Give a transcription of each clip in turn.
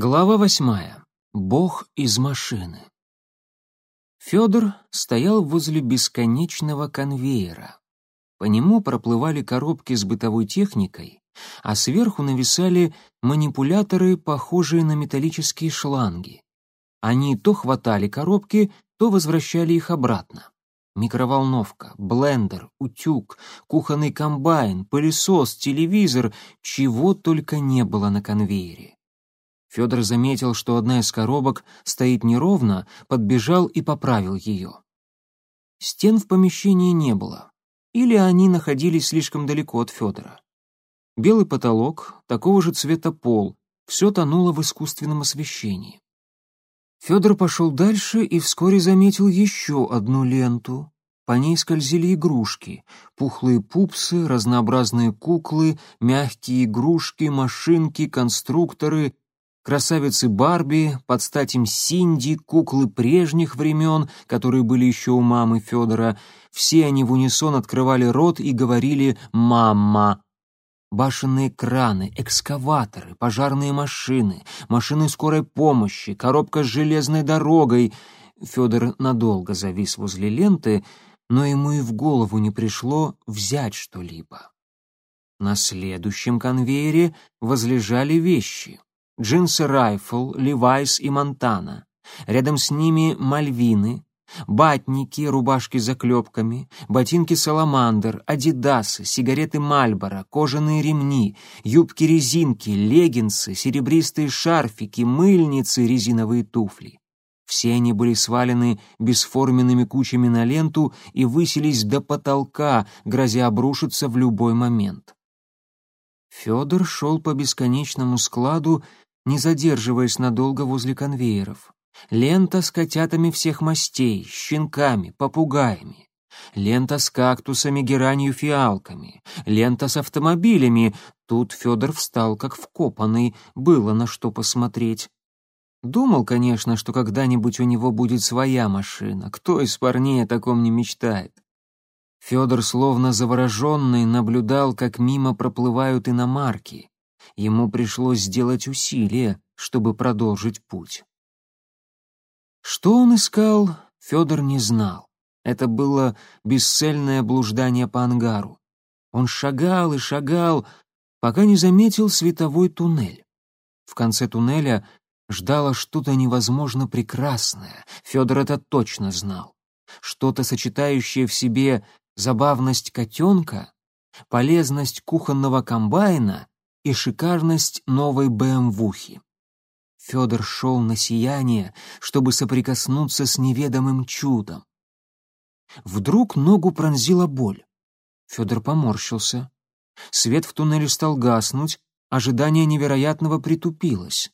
Глава восьмая. Бог из машины. Федор стоял возле бесконечного конвейера. По нему проплывали коробки с бытовой техникой, а сверху нависали манипуляторы, похожие на металлические шланги. Они то хватали коробки, то возвращали их обратно. Микроволновка, блендер, утюг, кухонный комбайн, пылесос, телевизор, чего только не было на конвейере. Федор заметил, что одна из коробок стоит неровно, подбежал и поправил ее. Стен в помещении не было. Или они находились слишком далеко от Федора. Белый потолок, такого же цвета пол, все тонуло в искусственном освещении. Федор пошел дальше и вскоре заметил еще одну ленту. По ней скользили игрушки, пухлые пупсы, разнообразные куклы, мягкие игрушки, машинки, конструкторы красавицы Барби, под стать им Синди, куклы прежних времен, которые были еще у мамы Федора, все они в унисон открывали рот и говорили «мама». Башенные краны, экскаваторы, пожарные машины, машины скорой помощи, коробка с железной дорогой. Федор надолго завис возле ленты, но ему и в голову не пришло взять что-либо. На следующем конвейере возлежали вещи джинсы Райфл, Левайс и Монтана. Рядом с ними Мальвины, батники, рубашки с заклепками, ботинки Саламандр, адидасы, сигареты Мальборо, кожаные ремни, юбки-резинки, леггинсы, серебристые шарфики, мыльницы, резиновые туфли. Все они были свалены бесформенными кучами на ленту и высились до потолка, грозя обрушиться в любой момент. Федор шел по бесконечному складу, не задерживаясь надолго возле конвейеров. Лента с котятами всех мастей, щенками, попугаями. Лента с кактусами, геранью, фиалками. Лента с автомобилями. Тут Федор встал как вкопанный, было на что посмотреть. Думал, конечно, что когда-нибудь у него будет своя машина. Кто из парней о таком не мечтает? Федор, словно завороженный, наблюдал, как мимо проплывают иномарки. Ему пришлось сделать усилие, чтобы продолжить путь. Что он искал, Федор не знал. Это было бесцельное блуждание по ангару. Он шагал и шагал, пока не заметил световой туннель. В конце туннеля ждало что-то невозможно прекрасное, Федор это точно знал. Что-то, сочетающее в себе забавность котенка, полезность кухонного комбайна и шикарность новой БМВухи. Федор шел на сияние, чтобы соприкоснуться с неведомым чудом. Вдруг ногу пронзила боль. Федор поморщился. Свет в туннеле стал гаснуть, ожидание невероятного притупилось.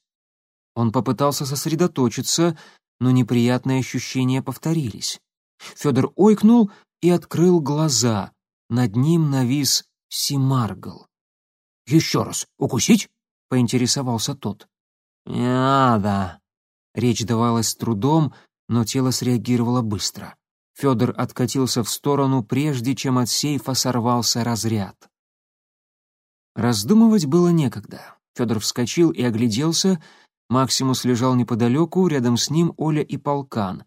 Он попытался сосредоточиться, но неприятные ощущения повторились. Федор ойкнул и открыл глаза. Над ним навис Симаргл. «Еще раз укусить?» — поинтересовался тот. «Не надо». Речь давалась с трудом, но тело среагировало быстро. Федор откатился в сторону, прежде чем от сейфа сорвался разряд. Раздумывать было некогда. Федор вскочил и огляделся. Максимус лежал неподалеку, рядом с ним Оля и Полкан.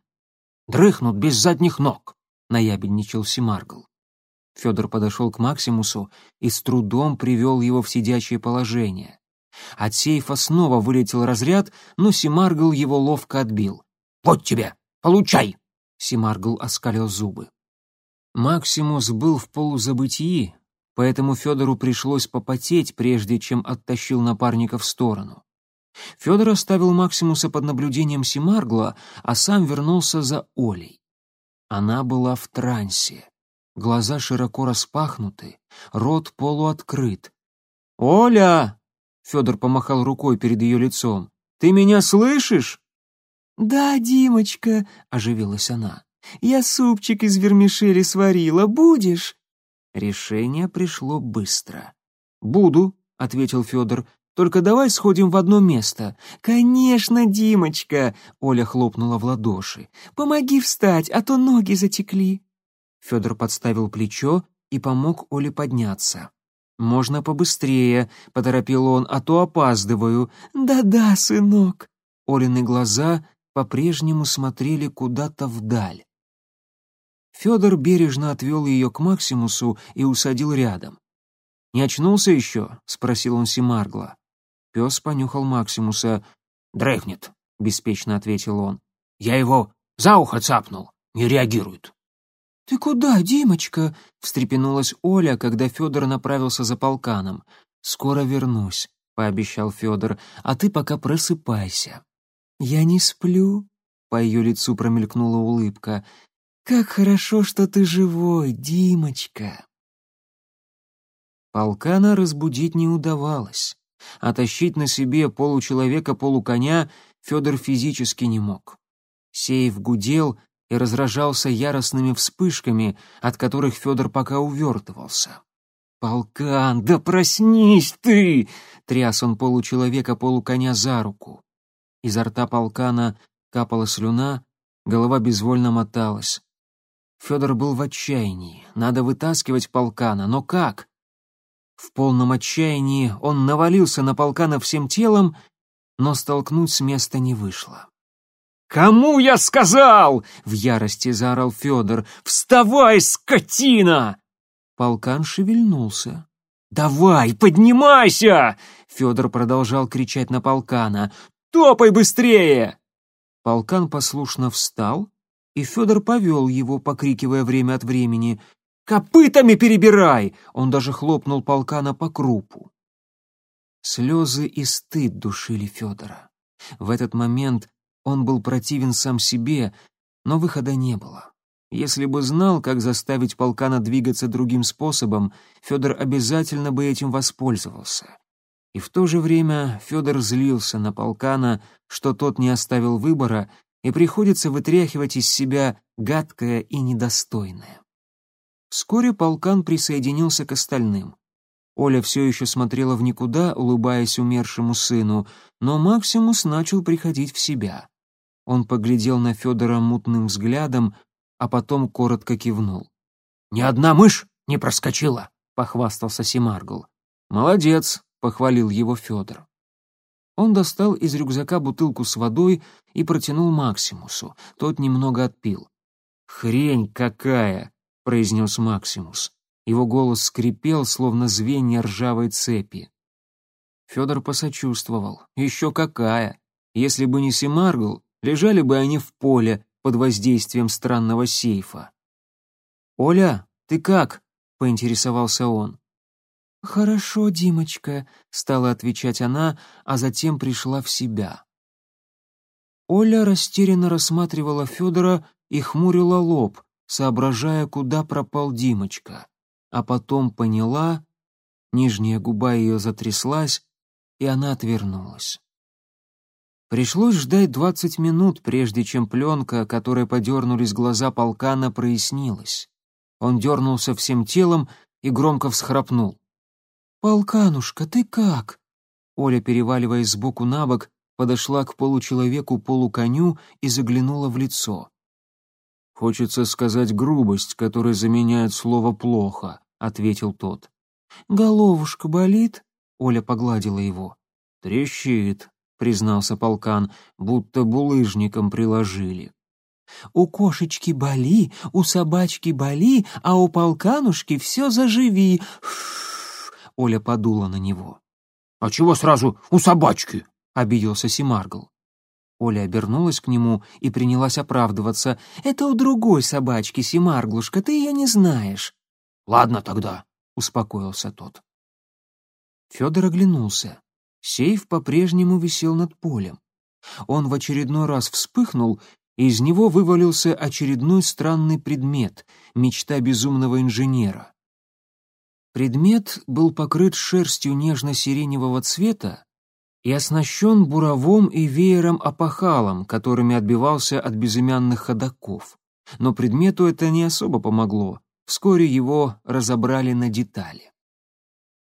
«Дрыхнут без задних ног», — наябедничал Симаргл. Федор подошел к Максимусу и с трудом привел его в сидячее положение. От сейфа снова вылетел разряд, но Симаргл его ловко отбил. «Вот тебе! Получай!» Симаргл оскалил зубы. Максимус был в полузабытии, поэтому Федору пришлось попотеть, прежде чем оттащил напарника в сторону. Федор оставил Максимуса под наблюдением Симаргла, а сам вернулся за Олей. Она была в трансе. Глаза широко распахнуты, рот полуоткрыт. «Оля!» — Федор помахал рукой перед ее лицом. «Ты меня слышишь?» «Да, Димочка», — оживилась она. «Я супчик из вермишели сварила. Будешь?» Решение пришло быстро. «Буду», — ответил Федор. «Только давай сходим в одно место». «Конечно, Димочка», — Оля хлопнула в ладоши. «Помоги встать, а то ноги затекли». Федор подставил плечо и помог Оле подняться. «Можно побыстрее», — поторопил он, — «а то опаздываю». «Да-да, сынок». Олины глаза по-прежнему смотрели куда-то вдаль. Федор бережно отвел ее к Максимусу и усадил рядом. «Не очнулся еще?» — спросил он Симаргла. Пес понюхал Максимуса. «Дрыхнет», — беспечно ответил он. «Я его за ухо цапнул, не реагирует». «Ты куда, Димочка?» — встрепенулась Оля, когда Федор направился за полканом. «Скоро вернусь», — пообещал Федор, — «а ты пока просыпайся». «Я не сплю», — по ее лицу промелькнула улыбка. «Как хорошо, что ты живой, Димочка». Полкана разбудить не удавалось. а тащить на себе получеловека-полуконя Федор физически не мог. Сейф гудел, и разражался яростными вспышками, от которых Федор пока увертывался. «Полкан, да проснись ты!» — тряс он получеловека-полуконя за руку. Изо рта полкана капала слюна, голова безвольно моталась. Федор был в отчаянии, надо вытаскивать полкана, но как? В полном отчаянии он навалился на полкана всем телом, но столкнуть с места не вышло. «Кому я сказал?» — в ярости заорал Федор. «Вставай, скотина!» Полкан шевельнулся. «Давай, поднимайся!» Федор продолжал кричать на полкана. «Топай быстрее!» Полкан послушно встал, и Федор повел его, покрикивая время от времени. «Копытами перебирай!» Он даже хлопнул полкана по крупу. Слезы и стыд душили Федора. В этот момент он был противен сам себе, но выхода не было. Если бы знал, как заставить полкана двигаться другим способом, Федор обязательно бы этим воспользовался. И в то же время Федор злился на полкана, что тот не оставил выбора, и приходится вытряхивать из себя гадкое и недостойное. Вскоре полкан присоединился к остальным. Оля все еще смотрела в никуда, улыбаясь умершему сыну, но Максимус начал приходить в себя. Он поглядел на Федора мутным взглядом, а потом коротко кивнул. «Ни одна мышь не проскочила», — похвастался Семаргл. «Молодец», — похвалил его Федор. Он достал из рюкзака бутылку с водой и протянул Максимусу. Тот немного отпил. «Хрень какая!» — произнес Максимус. Его голос скрипел, словно звенья ржавой цепи. Федор посочувствовал. «Еще какая! Если бы не Семаргл, лежали бы они в поле под воздействием странного сейфа. «Оля, ты как?» — поинтересовался он. «Хорошо, Димочка», — стала отвечать она, а затем пришла в себя. Оля растерянно рассматривала Федора и хмурила лоб, соображая, куда пропал Димочка. А потом поняла, нижняя губа ее затряслась, и она отвернулась. Пришлось ждать двадцать минут, прежде чем пленка, которой подернулись глаза полкана, прояснилась. Он дернулся всем телом и громко всхрапнул. «Полканушка, ты как?» Оля, переваливаясь сбоку на бок, подошла к получеловеку-полуконю и заглянула в лицо. «Хочется сказать грубость, которая заменяет слово «плохо», — ответил тот. «Головушка болит?» — Оля погладила его. «Трещит», — признался полкан, будто булыжником приложили. «У кошечки боли, у собачки боли, а у полканушки все заживи!» Оля подула на него. «А чего сразу у собачки?» — обиделся Симаргл. Оля обернулась к нему и принялась оправдываться. «Это у другой собачки, Симарглушка, ты ее не знаешь». «Ладно тогда», — успокоился тот. Федор оглянулся. Сейф по-прежнему висел над полем. Он в очередной раз вспыхнул, и из него вывалился очередной странный предмет — мечта безумного инженера. Предмет был покрыт шерстью нежно-сиреневого цвета и оснащен буровом и веером-опахалом, которыми отбивался от безымянных ходаков. Но предмету это не особо помогло. Вскоре его разобрали на детали.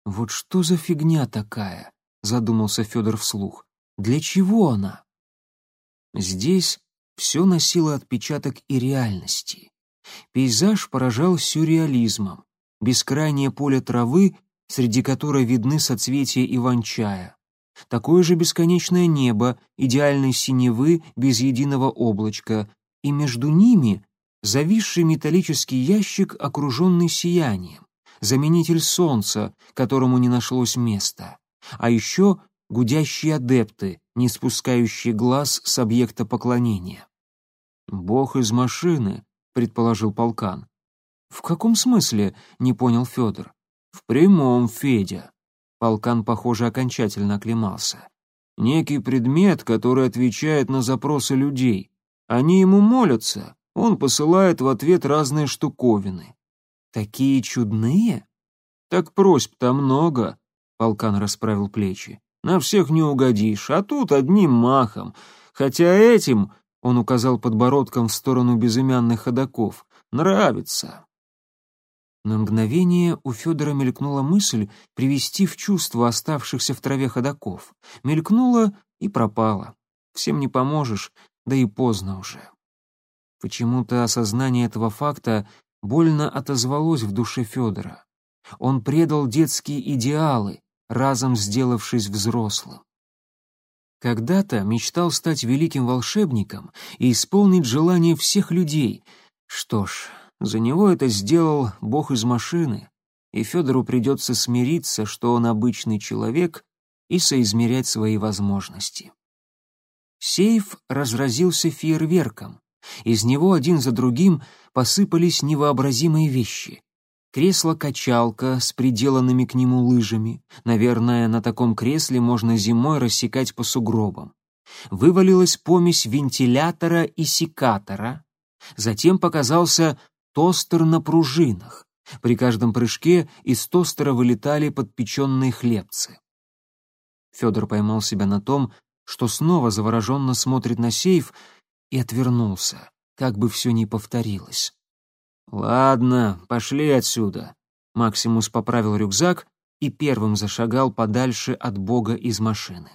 Вот что за фигня такая? Задумался Федор вслух. Для чего она? Здесь все носило отпечаток и реальности. Пейзаж поражал сюрреализмом. Бескрайнее поле травы среди которой видны соцветия иван-чая. Такое же бесконечное небо, идеальной синевы, без единого облачка, и между ними зависший металлический ящик, окруженный сиянием, заменитель солнца, которому не нашлось места, а еще гудящие адепты, не спускающие глаз с объекта поклонения. «Бог из машины», — предположил полкан. «В каком смысле?» — не понял Федор. «В прямом, Федя». Полкан, похоже, окончательно оклемался. «Некий предмет, который отвечает на запросы людей. Они ему молятся, он посылает в ответ разные штуковины». «Такие чудные?» «Так просьб-то много», — полкан расправил плечи. «На всех не угодишь, а тут одним махом. Хотя этим...» — он указал подбородком в сторону безымянных ходоков. «Нравится». На мгновение у Федора мелькнула мысль привести в чувство оставшихся в траве ходоков. Мелькнула и пропала. Всем не поможешь, да и поздно уже. Почему-то осознание этого факта больно отозвалось в душе Федора. Он предал детские идеалы, разом сделавшись взрослым. Когда-то мечтал стать великим волшебником и исполнить желания всех людей. Что ж, за него это сделал бог из машины, и Федору придется смириться, что он обычный человек, и соизмерять свои возможности. Сейф разразился фейерверком. Из него один за другим посыпались невообразимые вещи. Кресло-качалка с приделанными к нему лыжами. Наверное, на таком кресле можно зимой рассекать по сугробам. Вывалилась помесь вентилятора и секатора. Затем показался тостер на пружинах. При каждом прыжке из тостера вылетали подпеченные хлебцы. Федор поймал себя на том, что снова завороженно смотрит на сейф и отвернулся, как бы все ни повторилось. «Ладно, пошли отсюда». Максимус поправил рюкзак и первым зашагал подальше от бога из машины.